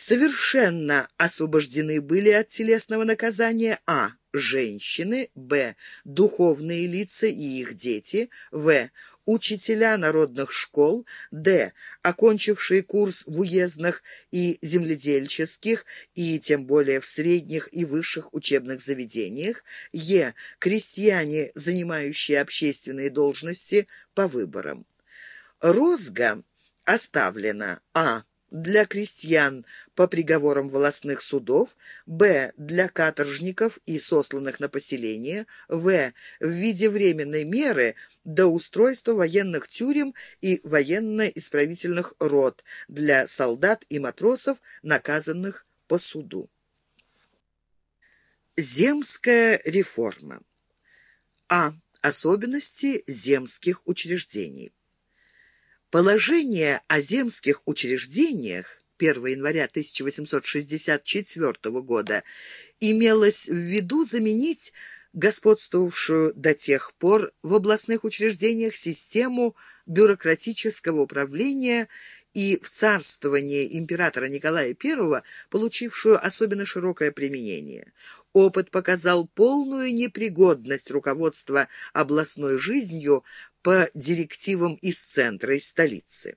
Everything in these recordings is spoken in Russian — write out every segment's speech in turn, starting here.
Совершенно освобождены были от телесного наказания а. Женщины, б. Духовные лица и их дети, в. Учителя народных школ, д. Окончившие курс в уездных и земледельческих и тем более в средних и высших учебных заведениях, е. Крестьяне, занимающие общественные должности по выборам. Розга оставлена а для крестьян по приговорам волостных судов, б. для каторжников и сосланных на поселение, в. в виде временной меры до устройства военных тюрем и военно-исправительных рот для солдат и матросов, наказанных по суду. Земская реформа. А. Особенности земских учреждений. Положение о земских учреждениях 1 января 1864 года имелось в виду заменить господствовавшую до тех пор в областных учреждениях систему бюрократического управления и в царствовании императора Николая I, получившую особенно широкое применение. Опыт показал полную непригодность руководства областной жизнью по директивам из центра, из столицы.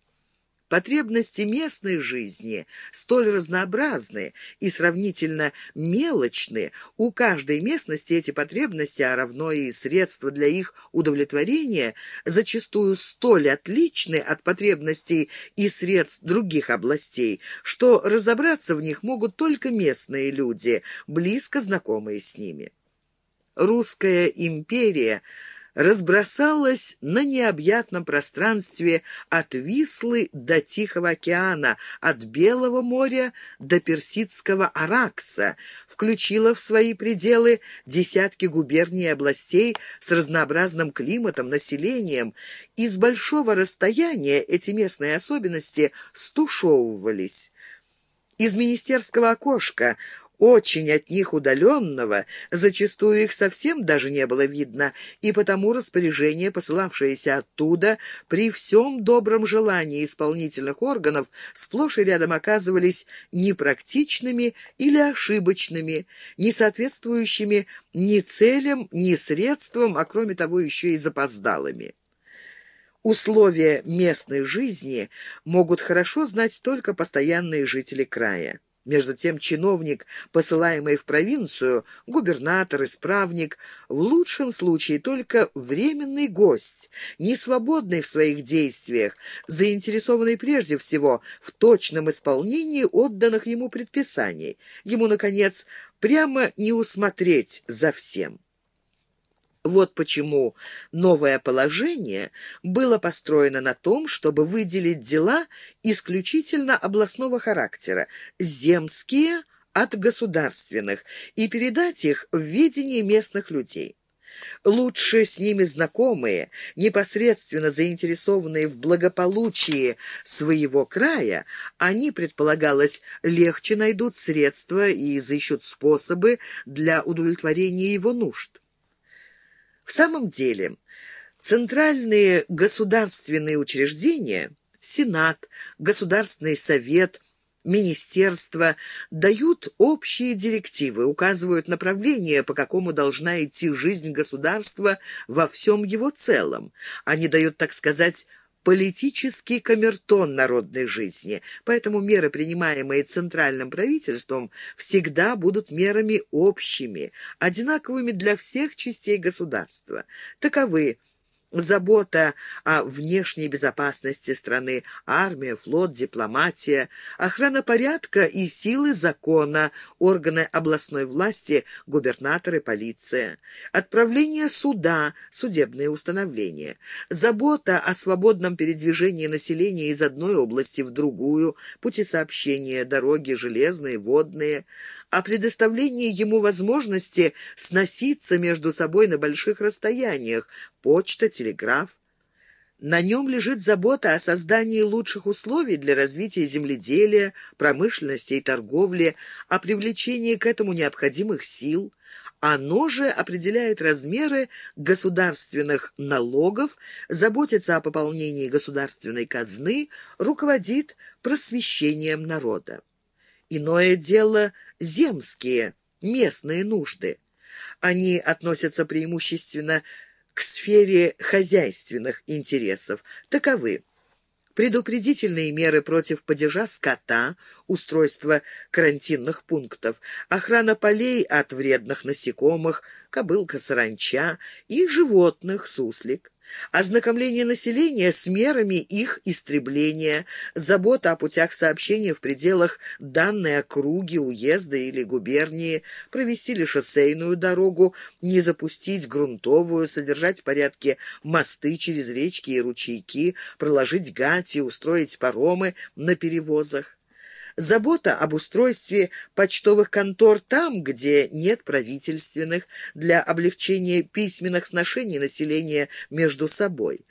Потребности местной жизни столь разнообразны и сравнительно мелочны. У каждой местности эти потребности, а равно и средства для их удовлетворения, зачастую столь отличны от потребностей и средств других областей, что разобраться в них могут только местные люди, близко знакомые с ними. Русская империя – разбросалась на необъятном пространстве от Вислы до Тихого океана, от Белого моря до Персидского Аракса, включила в свои пределы десятки губерний и областей с разнообразным климатом, населением. Из большого расстояния эти местные особенности стушевывались. Из министерского окошка очень от них удаленного, зачастую их совсем даже не было видно, и потому распоряжения, посылавшиеся оттуда, при всем добром желании исполнительных органов, сплошь и рядом оказывались непрактичными или ошибочными, не соответствующими ни целям, ни средствам, а кроме того еще и запоздалыми. Условия местной жизни могут хорошо знать только постоянные жители края. Между тем чиновник, посылаемый в провинцию, губернатор, исправник, в лучшем случае только временный гость, не свободный в своих действиях, заинтересованный прежде всего в точном исполнении отданных ему предписаний. Ему, наконец, прямо не усмотреть за всем. Вот почему новое положение было построено на том, чтобы выделить дела исключительно областного характера, земские от государственных, и передать их в ведение местных людей. Лучше с ними знакомые, непосредственно заинтересованные в благополучии своего края, они, предполагалось, легче найдут средства и изыщут способы для удовлетворения его нужд. В самом деле, центральные государственные учреждения, Сенат, Государственный совет, Министерства дают общие директивы, указывают направление, по какому должна идти жизнь государства во всем его целом. Они дают, так сказать, политический камертон народной жизни, поэтому меры, принимаемые центральным правительством, всегда будут мерами общими, одинаковыми для всех частей государства. Таковы забота о внешней безопасности страны, армия, флот, дипломатия, охрана порядка и силы закона, органы областной власти, губернаторы, полиция, отправление суда, судебные установления, забота о свободном передвижении населения из одной области в другую, пути сообщения, дороги железные, водные, о предоставлении ему возможности сноситься между собой на больших расстояниях, почта, телеграф. На нем лежит забота о создании лучших условий для развития земледелия, промышленности и торговли, о привлечении к этому необходимых сил. Оно же определяет размеры государственных налогов, заботится о пополнении государственной казны, руководит просвещением народа. Иное дело — земские, местные нужды. Они относятся преимущественно к сфере хозяйственных интересов. Таковы предупредительные меры против падежа скота, устройство карантинных пунктов, охрана полей от вредных насекомых, кобылка-саранча и животных, суслик, ознакомление населения с мерами их истребления, забота о путях сообщения в пределах данной округи, уезда или губернии, провести ли шоссейную дорогу, не запустить грунтовую, содержать в порядке мосты через речки и ручейки, проложить гати, устроить паромы на перевозах. Забота об устройстве почтовых контор там, где нет правительственных, для облегчения письменных сношений населения между собой.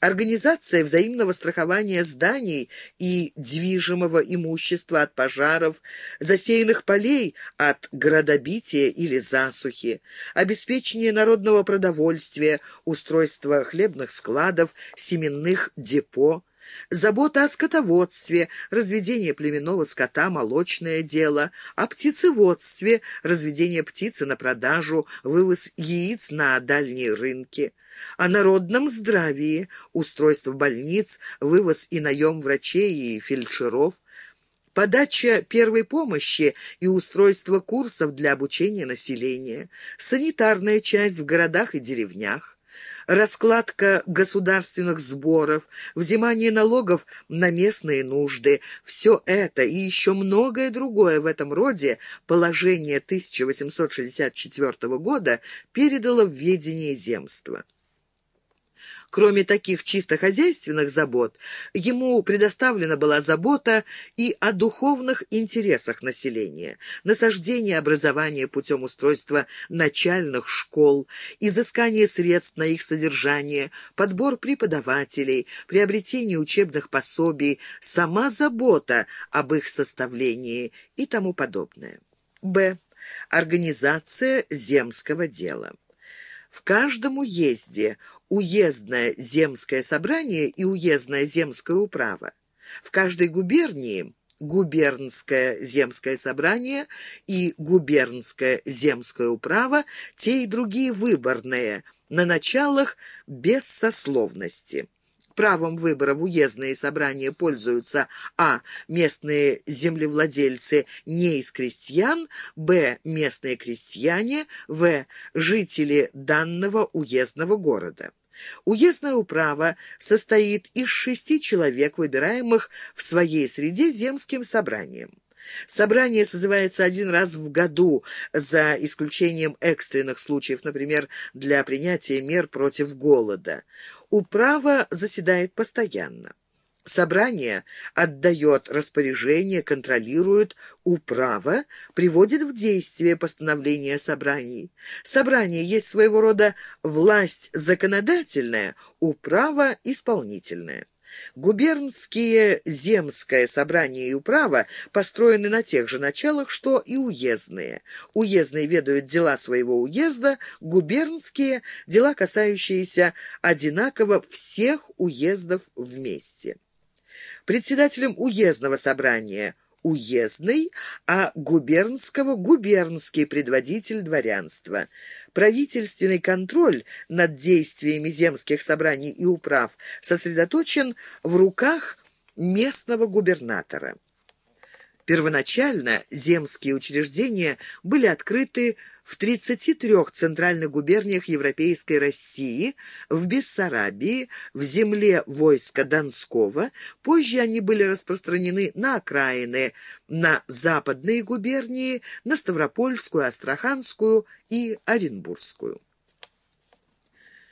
Организация взаимного страхования зданий и движимого имущества от пожаров, засеянных полей от градобития или засухи, обеспечение народного продовольствия, устройство хлебных складов, семенных депо, Забота о скотоводстве, разведение племенного скота, молочное дело, о птицеводстве, разведение птицы на продажу, вывоз яиц на дальние рынки, о народном здравии, устройство больниц, вывоз и наем врачей и фельдшеров, подача первой помощи и устройство курсов для обучения населения, санитарная часть в городах и деревнях, раскладка государственных сборов, взимание налогов на местные нужды. Все это и еще многое другое в этом роде положение 1864 года передало в ведение земства. Кроме таких чисто хозяйственных забот, ему предоставлена была забота и о духовных интересах населения, насаждение образования путем устройства начальных школ, изыскание средств на их содержание, подбор преподавателей, приобретение учебных пособий, сама забота об их составлении и тому подобное. Б. Организация земского дела. В каждом уезде уездное земское собрание и уездное земское управа. В каждой губернии губернское земское собрание и губернское земское управа, те и другие выборные, на началах без сословности. Правом выбора в уездные собрания пользуются а. местные землевладельцы не из крестьян, б. местные крестьяне, в. жители данного уездного города. Уездное управа состоит из шести человек, выбираемых в своей среде земским собранием. Собрание созывается один раз в году, за исключением экстренных случаев, например, для принятия мер против голода. Управа заседает постоянно. Собрание отдает распоряжение, контролирует, управа приводит в действие постановления собраний. Собрание есть своего рода власть законодательная, управа исполнительная. Губернские земское собрание и управа построены на тех же началах, что и уездные. Уездные ведают дела своего уезда, губернские – дела, касающиеся одинаково всех уездов вместе. Председателем уездного собрания – уездный, а губернского – губернский предводитель дворянства. Правительственный контроль над действиями земских собраний и управ сосредоточен в руках местного губернатора. Первоначально земские учреждения были открыты в 33 центральных губерниях Европейской России, в Бессарабии, в земле войска Донского. Позже они были распространены на окраины, на западные губернии, на Ставропольскую, Астраханскую и Оренбургскую.